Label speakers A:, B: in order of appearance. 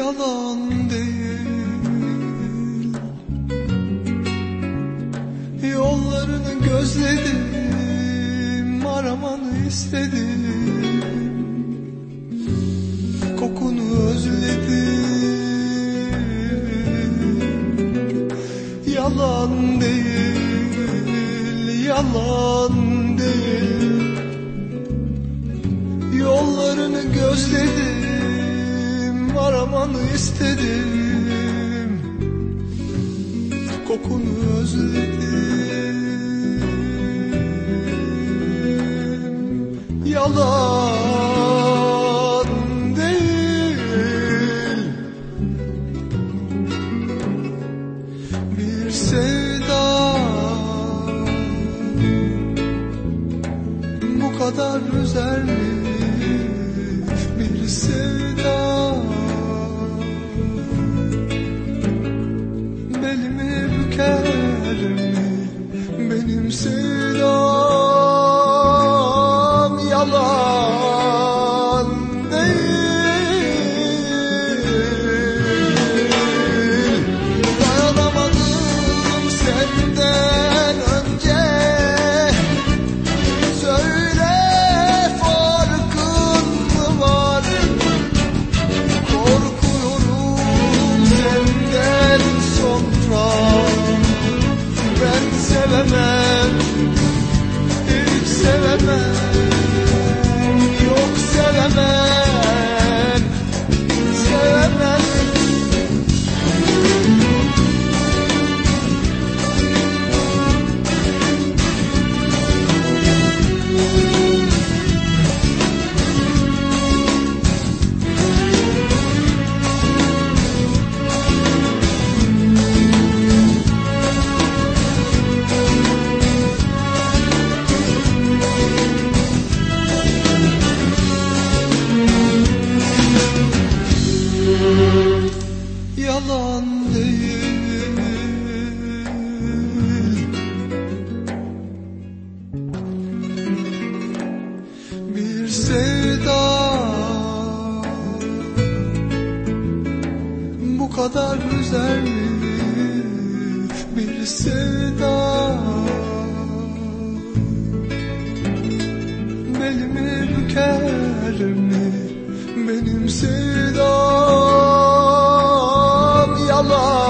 A: Yalan değil. Yollarını gözledim aramanı istedim. Kokunu özledim. Yalan değil, yalan değil. Yollarını gözledim, aramanı istedim. Kokunu özledim. Yalan değil. Bir sevda. Bu kadar üzer mi kadar güzel bir sevda. Belimi büker mi benim sevdam? Yalan.